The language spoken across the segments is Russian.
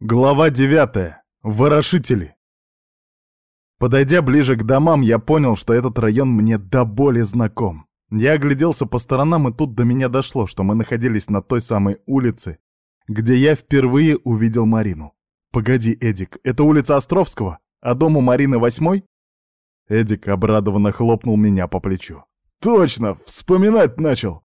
Глава 9. Ворошители. Подойдя ближе к домам, я понял, что этот район мне до боли знаком. Я огляделся по сторонам, и тут до меня дошло, что мы находились на той самой улице, где я впервые увидел Марину. «Погоди, Эдик, это улица Островского? А дом у Марины восьмой?» Эдик обрадованно хлопнул меня по плечу. «Точно, вспоминать начал!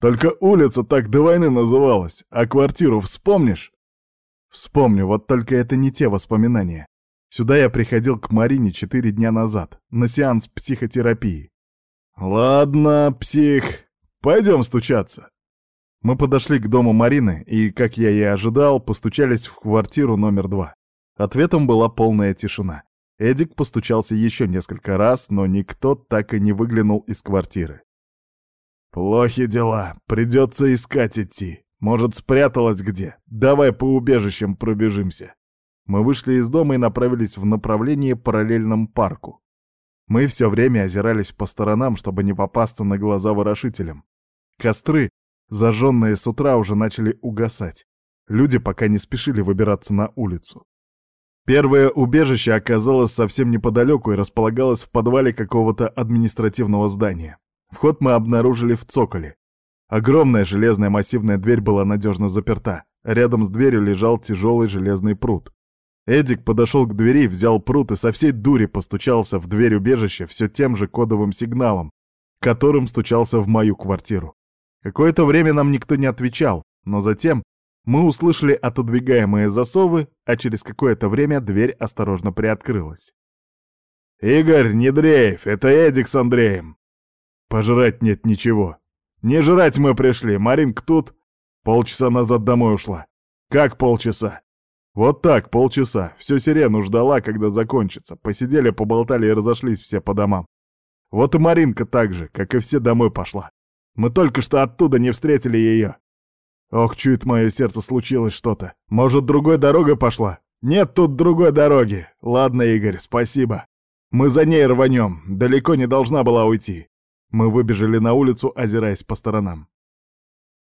Только улица так до войны называлась, а квартиру вспомнишь?» Вспомню, вот только это не те воспоминания. Сюда я приходил к Марине четыре дня назад, на сеанс психотерапии. Ладно, псих, пойдем стучаться. Мы подошли к дому Марины и, как я и ожидал, постучались в квартиру номер два. Ответом была полная тишина. Эдик постучался еще несколько раз, но никто так и не выглянул из квартиры. «Плохи дела, придется искать идти», может, спряталась где? Давай по убежищам пробежимся. Мы вышли из дома и направились в направлении параллельном парку. Мы все время озирались по сторонам, чтобы не попасться на глаза ворошителям. Костры, зажженные с утра, уже начали угасать. Люди пока не спешили выбираться на улицу. Первое убежище оказалось совсем неподалеку и располагалось в подвале какого-то административного здания. Вход мы обнаружили в цоколе. Огромная железная массивная дверь была надежно заперта. Рядом с дверью лежал тяжелый железный пруд. Эдик подошел к двери, взял пруд и со всей дури постучался в дверь убежища все тем же кодовым сигналом, которым стучался в мою квартиру. Какое-то время нам никто не отвечал, но затем мы услышали отодвигаемые засовы, а через какое-то время дверь осторожно приоткрылась. «Игорь, не дрейф, это Эдик с Андреем!» «Пожрать нет ничего», «Не жрать мы пришли, Маринка тут...» Полчаса назад домой ушла. «Как полчаса?» «Вот так, полчаса. Всю сирену ждала, когда закончится. Посидели, поболтали и разошлись все по домам. Вот и Маринка так же, как и все, домой пошла. Мы только что оттуда не встретили ее. Ох, чует мое сердце, случилось что-то. Может, другой дорогой пошла? Нет тут другой дороги. Ладно, Игорь, спасибо. Мы за ней рванем. Далеко не должна была уйти. Мы выбежали на улицу, озираясь по сторонам.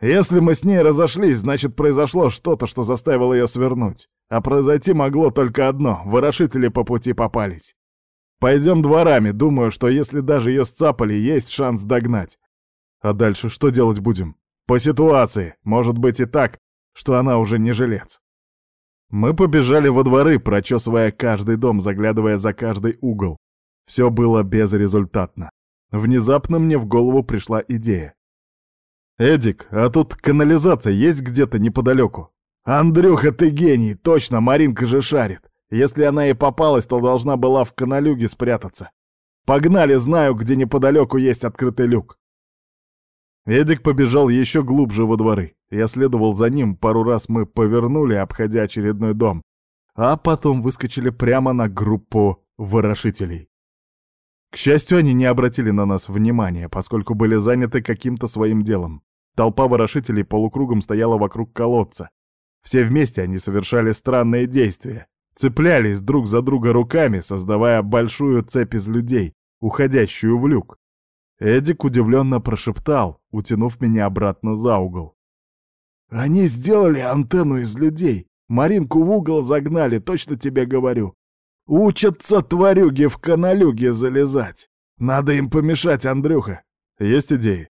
Если мы с ней разошлись, значит, произошло что-то, что заставило ее свернуть. А произойти могло только одно — ворошители по пути попались. Пойдем дворами, думаю, что если даже ее сцапали, есть шанс догнать. А дальше что делать будем? По ситуации, может быть и так, что она уже не жилец. Мы побежали во дворы, прочесывая каждый дом, заглядывая за каждый угол. Все было безрезультатно. Внезапно мне в голову пришла идея. «Эдик, а тут канализация есть где-то неподалеку?» «Андрюха, ты гений! Точно, Маринка же шарит! Если она и попалась, то должна была в каналюге спрятаться. Погнали, знаю, где неподалеку есть открытый люк!» Эдик побежал еще глубже во дворы. Я следовал за ним, пару раз мы повернули, обходя очередной дом, а потом выскочили прямо на группу ворошителей. К счастью, они не обратили на нас внимания, поскольку были заняты каким-то своим делом. Толпа ворошителей полукругом стояла вокруг колодца. Все вместе они совершали странные действия. Цеплялись друг за друга руками, создавая большую цепь из людей, уходящую в люк. Эдик удивленно прошептал, утянув меня обратно за угол. «Они сделали антенну из людей. Маринку в угол загнали, точно тебе говорю. Учатся тварюги в каналюге залезать. Надо им помешать, Андрюха. Есть идеи?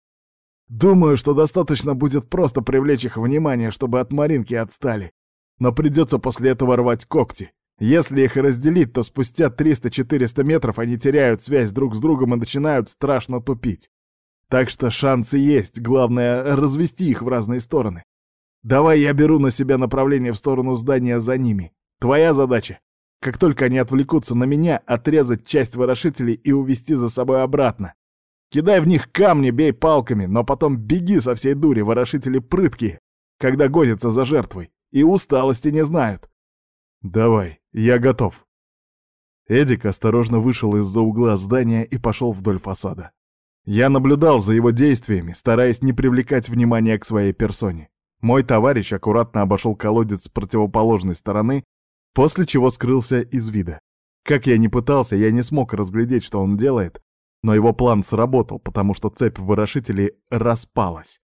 Думаю, что достаточно будет просто привлечь их внимание, чтобы от Маринки отстали. Но придется после этого рвать когти. Если их разделить, то спустя 300-400 метров они теряют связь друг с другом и начинают страшно тупить. Так что шансы есть, главное — развести их в разные стороны. Давай я беру на себя направление в сторону здания за ними. Твоя задача как только они отвлекутся на меня, отрезать часть ворошителей и увести за собой обратно. Кидай в них камни, бей палками, но потом беги со всей дури, ворошители прыткие, когда гонятся за жертвой, и усталости не знают. Давай, я готов. Эдик осторожно вышел из-за угла здания и пошел вдоль фасада. Я наблюдал за его действиями, стараясь не привлекать внимания к своей персоне. Мой товарищ аккуратно обошел колодец с противоположной стороны после чего скрылся из вида. Как я ни пытался, я не смог разглядеть, что он делает, но его план сработал, потому что цепь вырошителей распалась.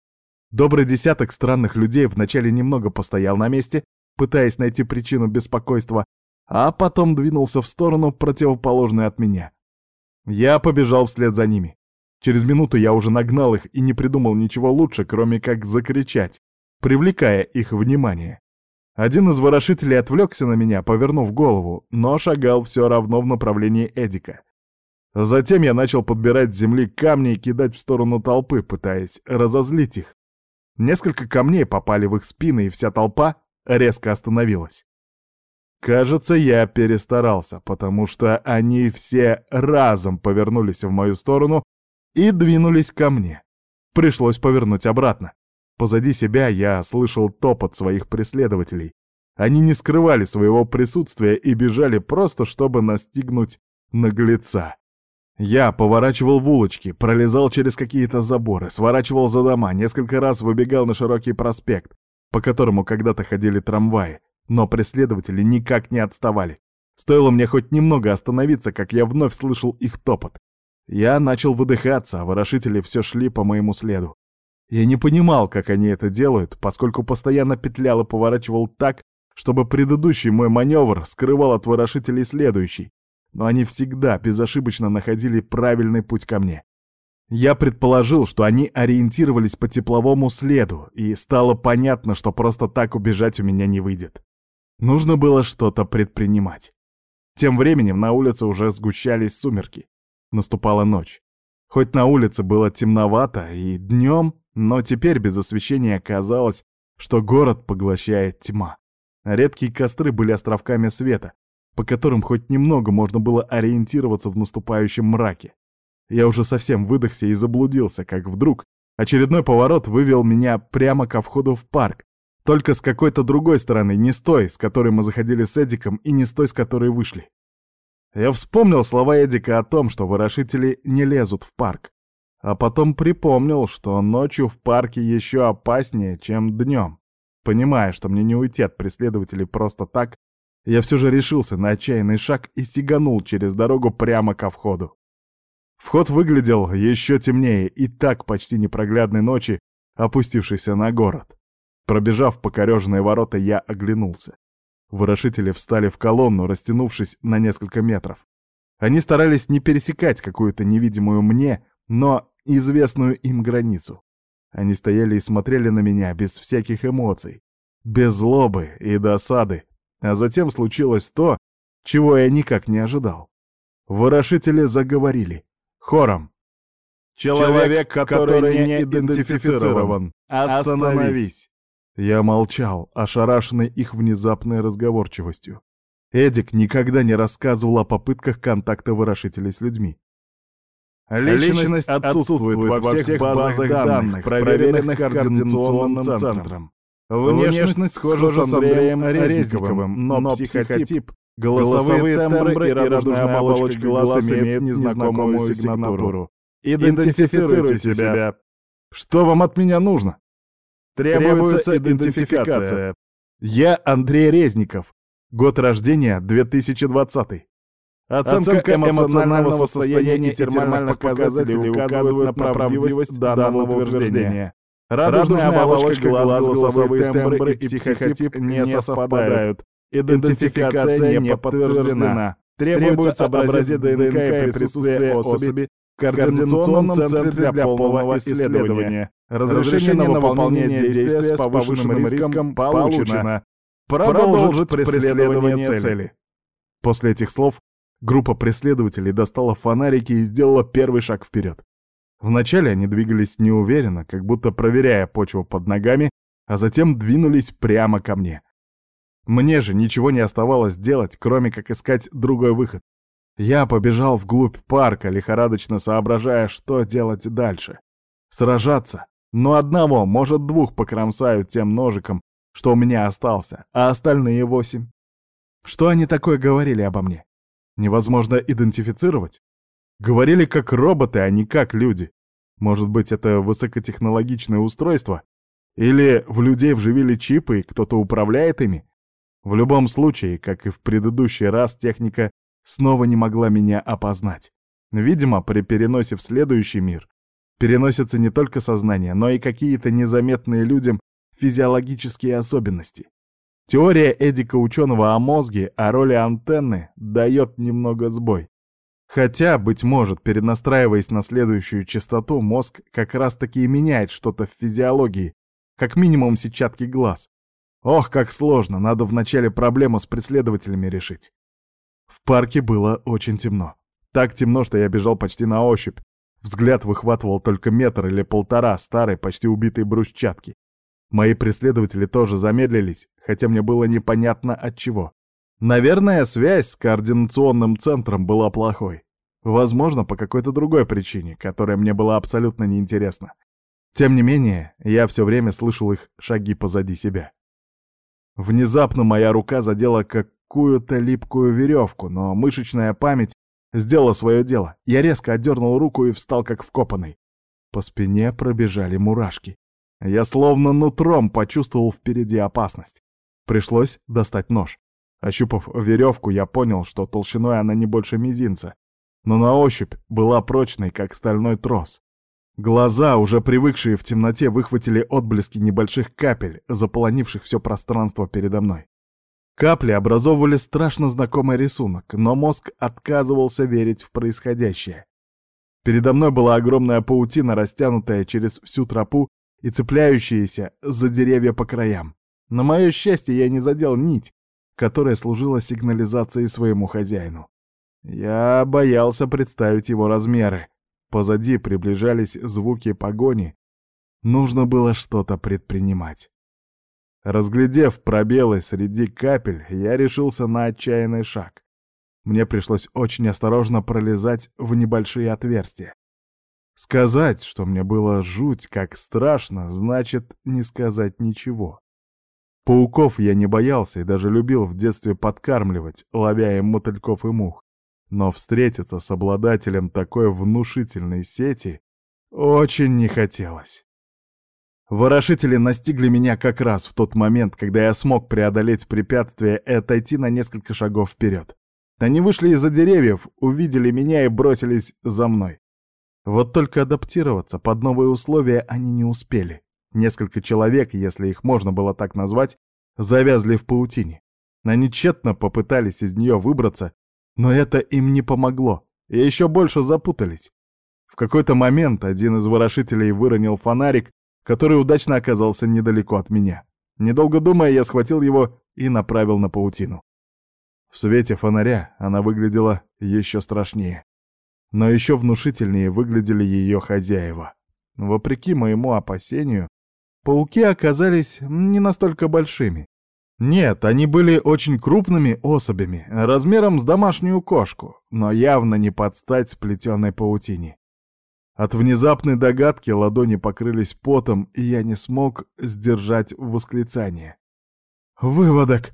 Добрый десяток странных людей вначале немного постоял на месте, пытаясь найти причину беспокойства, а потом двинулся в сторону, противоположную от меня. Я побежал вслед за ними. Через минуту я уже нагнал их и не придумал ничего лучше, кроме как закричать, привлекая их внимание. Один из ворошителей отвлекся на меня, повернув голову, но шагал все равно в направлении Эдика. Затем я начал подбирать с земли камни и кидать в сторону толпы, пытаясь разозлить их. Несколько камней попали в их спины, и вся толпа резко остановилась. Кажется, я перестарался, потому что они все разом повернулись в мою сторону и двинулись ко мне. Пришлось повернуть обратно. Позади себя я слышал топот своих преследователей. Они не скрывали своего присутствия и бежали просто, чтобы настигнуть наглеца. Я поворачивал в улочки, пролезал через какие-то заборы, сворачивал за дома, несколько раз выбегал на широкий проспект, по которому когда-то ходили трамваи, но преследователи никак не отставали. Стоило мне хоть немного остановиться, как я вновь слышал их топот. Я начал выдыхаться, а ворошители все шли по моему следу. Я не понимал, как они это делают, поскольку постоянно петлял и поворачивал так, чтобы предыдущий мой маневр скрывал от ворошителей следующий, но они всегда безошибочно находили правильный путь ко мне. Я предположил, что они ориентировались по тепловому следу, и стало понятно, что просто так убежать у меня не выйдет. Нужно было что-то предпринимать. Тем временем на улице уже сгущались сумерки. Наступала ночь. Хоть на улице было темновато и днем, но теперь без освещения казалось, что город поглощает тьма. Редкие костры были островками света, по которым хоть немного можно было ориентироваться в наступающем мраке. Я уже совсем выдохся и заблудился, как вдруг очередной поворот вывел меня прямо ко входу в парк, только с какой-то другой стороны, не с той, с которой мы заходили с Эдиком, и не с той, с которой вышли. Я вспомнил слова Эдика о том, что ворошители не лезут в парк. А потом припомнил, что ночью в парке еще опаснее, чем днем. Понимая, что мне не уйти от преследователей просто так, я все же решился на отчаянный шаг и сиганул через дорогу прямо ко входу. Вход выглядел еще темнее и так почти непроглядной ночи, опустившейся на город. Пробежав покореженные ворота, я оглянулся. Ворошители встали в колонну, растянувшись на несколько метров. Они старались не пересекать какую-то невидимую мне, но известную им границу. Они стояли и смотрели на меня без всяких эмоций, без злобы и досады, а затем случилось то, чего я никак не ожидал. Ворошители заговорили. Хором. «Человек, который не идентифицирован, остановись!» Я молчал, ошарашенный их внезапной разговорчивостью. Эдик никогда не рассказывал о попытках контакта вырошителей с людьми. Личность отсутствует во всех базах данных, проверенных координационным центром. Внешность схожа с Андреем Резниковым, но психотип, голосовые тембры и радужная оболочка глаз имеют незнакомую сигнатуру. Идентифицируйте себя. Что вам от меня нужно? Требуется идентификация. Я Андрей Резников. Год рождения 2020. Оценка, эмоционального состояния термальных показателей указывают на правдивость данного утверждения. Радужная оболочка глаз, голосовые тембры и психотип не совпадают. Идентификация не подтверждена. Требуется образец ДНК и присутствие особи в координационном центре для полного исследования. Разрешение на выполнение действия с повышенным риском получено. Продолжить преследование цели. После этих слов группа преследователей достала фонарики и сделала первый шаг вперед. Вначале они двигались неуверенно, как будто проверяя почву под ногами, а затем двинулись прямо ко мне. Мне же ничего не оставалось делать, кроме как искать другой выход. Я побежал вглубь парка, лихорадочно соображая, что делать дальше. Сражаться но одного, может, двух покромсаю тем ножиком, что у меня остался, а остальные восемь. Что они такое говорили обо мне? Невозможно идентифицировать? Говорили как роботы, а не как люди. Может быть, это высокотехнологичное устройство? Или в людей вживили чипы, и кто-то управляет ими? В любом случае, как и в предыдущий раз, техника снова не могла меня опознать. Видимо, при переносе в следующий мир переносятся не только сознание, но и какие-то незаметные людям физиологические особенности. Теория Эдика ученого о мозге, о роли антенны, дает немного сбой. Хотя, быть может, перенастраиваясь на следующую частоту, мозг как раз-таки и меняет что-то в физиологии, как минимум сетчатки глаз. Ох, как сложно, надо вначале проблему с преследователями решить. В парке было очень темно. Так темно, что я бежал почти на ощупь. Взгляд выхватывал только метр или полтора старой, почти убитой брусчатки. Мои преследователи тоже замедлились, хотя мне было непонятно от чего. Наверное, связь с координационным центром была плохой. Возможно, по какой-то другой причине, которая мне была абсолютно неинтересна. Тем не менее, я все время слышал их шаги позади себя. Внезапно моя рука задела какую-то липкую веревку, но мышечная память сделала свое дело. Я резко отдернул руку и встал как вкопанный. По спине пробежали мурашки. Я словно нутром почувствовал впереди опасность. Пришлось достать нож. Ощупав веревку, я понял, что толщиной она не больше мизинца, но на ощупь была прочной, как стальной трос. Глаза, уже привыкшие в темноте, выхватили отблески небольших капель, заполонивших все пространство передо мной. Капли образовывали страшно знакомый рисунок, но мозг отказывался верить в происходящее. Передо мной была огромная паутина, растянутая через всю тропу и цепляющаяся за деревья по краям. На мое счастье, я не задел нить, которая служила сигнализацией своему хозяину. Я боялся представить его размеры. Позади приближались звуки погони. Нужно было что-то предпринимать. Разглядев пробелы среди капель, я решился на отчаянный шаг. Мне пришлось очень осторожно пролезать в небольшие отверстия. Сказать, что мне было жуть как страшно, значит не сказать ничего. Пауков я не боялся и даже любил в детстве подкармливать, ловя им мотыльков и мух. Но встретиться с обладателем такой внушительной сети очень не хотелось. Ворошители настигли меня как раз в тот момент, когда я смог преодолеть препятствие и отойти на несколько шагов вперед. Они вышли из-за деревьев, увидели меня и бросились за мной. Вот только адаптироваться под новые условия они не успели. Несколько человек, если их можно было так назвать, завязли в паутине. Они тщетно попытались из нее выбраться, но это им не помогло, и еще больше запутались. В какой-то момент один из ворошителей выронил фонарик, который удачно оказался недалеко от меня. Недолго думая, я схватил его и направил на паутину. В свете фонаря она выглядела еще страшнее. Но еще внушительнее выглядели ее хозяева. Вопреки моему опасению, пауки оказались не настолько большими. Нет, они были очень крупными особями, размером с домашнюю кошку, но явно не под стать сплетенной паутине. От внезапной догадки ладони покрылись потом, и я не смог сдержать восклицание. «Выводок!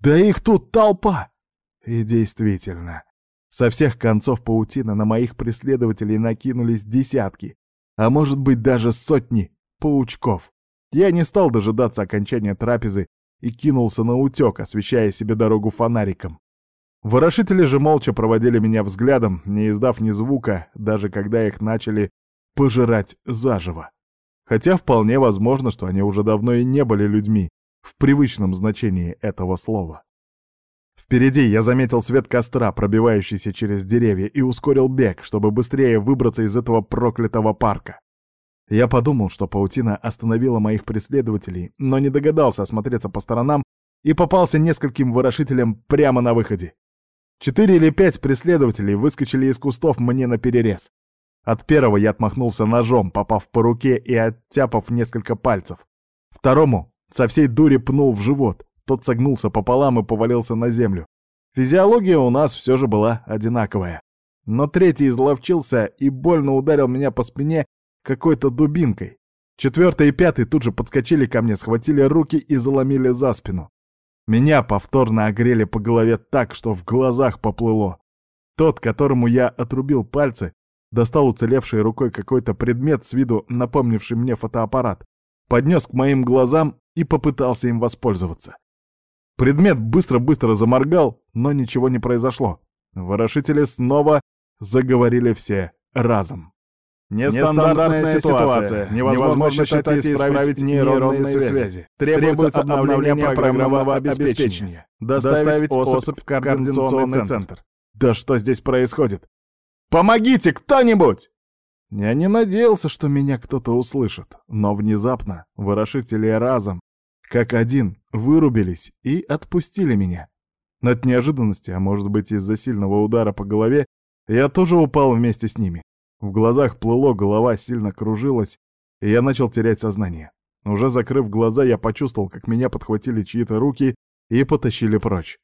Да их тут толпа!» И действительно, со всех концов паутины на моих преследователей накинулись десятки, а может быть даже сотни паучков. Я не стал дожидаться окончания трапезы и кинулся на утек, освещая себе дорогу фонариком. Ворошители же молча проводили меня взглядом, не издав ни звука, даже когда их начали пожирать заживо. Хотя вполне возможно, что они уже давно и не были людьми, в привычном значении этого слова. Впереди я заметил свет костра, пробивающийся через деревья, и ускорил бег, чтобы быстрее выбраться из этого проклятого парка. Я подумал, что паутина остановила моих преследователей, но не догадался осмотреться по сторонам и попался нескольким ворошителям прямо на выходе. Четыре или пять преследователей выскочили из кустов мне на перерез. От первого я отмахнулся ножом, попав по руке и оттяпав несколько пальцев. Второму со всей дури пнул в живот. Тот согнулся пополам и повалился на землю. Физиология у нас все же была одинаковая. Но третий изловчился и больно ударил меня по спине какой-то дубинкой. Четвертый и пятый тут же подскочили ко мне, схватили руки и заломили за спину. Меня повторно огрели по голове так, что в глазах поплыло. Тот, которому я отрубил пальцы, достал уцелевшей рукой какой-то предмет с виду напомнивший мне фотоаппарат, поднес к моим глазам и попытался им воспользоваться. Предмет быстро-быстро заморгал, но ничего не произошло. Ворошители снова заговорили все разом. Нестандартная ситуация. Невозможно считать и исправить нейронные связи. Требуется обновление программного обеспечения. Доставить особь в координационный центр. Да что здесь происходит? Помогите кто-нибудь! Я не надеялся, что меня кто-то услышит, но внезапно ворошители разом, как один, вырубились и отпустили меня. От неожиданности, а может быть из-за сильного удара по голове, я тоже упал вместе с ними. В глазах плыло, голова сильно кружилась, и я начал терять сознание. Уже закрыв глаза, я почувствовал, как меня подхватили чьи-то руки и потащили прочь.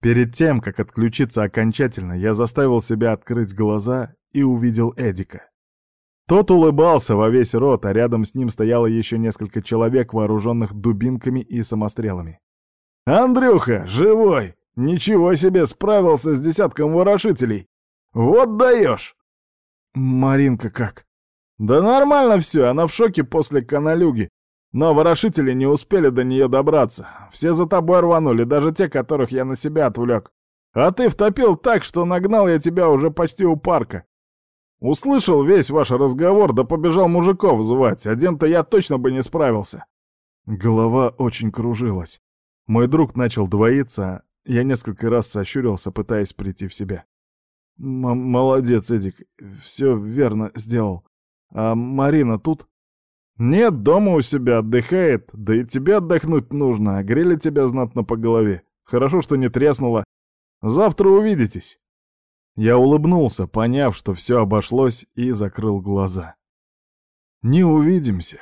Перед тем, как отключиться окончательно, я заставил себя открыть глаза и увидел Эдика. Тот улыбался во весь рот, а рядом с ним стояло еще несколько человек, вооруженных дубинками и самострелами. «Андрюха, живой! Ничего себе, справился с десятком ворошителей! Вот даешь!» «Маринка как?» «Да нормально все, она в шоке после каналюги. Но ворошители не успели до нее добраться. Все за тобой рванули, даже те, которых я на себя отвлек. А ты втопил так, что нагнал я тебя уже почти у парка. Услышал весь ваш разговор, да побежал мужиков звать. Один-то я точно бы не справился». Голова очень кружилась. Мой друг начал двоиться, я несколько раз сощурился, пытаясь прийти в себя. «Молодец, Эдик, все верно сделал. А Марина тут?» «Нет, дома у себя отдыхает, да и тебе отдохнуть нужно, огрели тебя знатно по голове. Хорошо, что не треснуло. Завтра увидитесь». Я улыбнулся, поняв, что все обошлось, и закрыл глаза. «Не увидимся».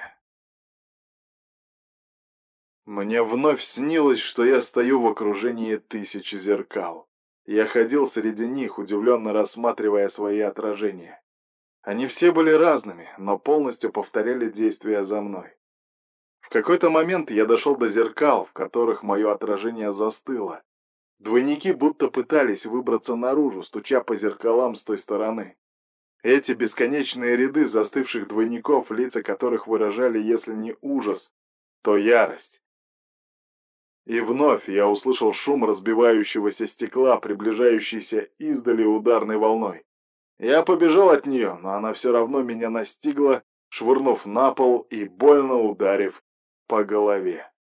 Мне вновь снилось, что я стою в окружении тысяч зеркал. Я ходил среди них, удивленно рассматривая свои отражения. Они все были разными, но полностью повторяли действия за мной. В какой-то момент я дошел до зеркал, в которых мое отражение застыло. Двойники будто пытались выбраться наружу, стуча по зеркалам с той стороны. Эти бесконечные ряды застывших двойников, лица которых выражали, если не ужас, то ярость. И вновь я услышал шум разбивающегося стекла, приближающийся издали ударной волной. Я побежал от нее, но она все равно меня настигла, швырнув на пол и больно ударив по голове.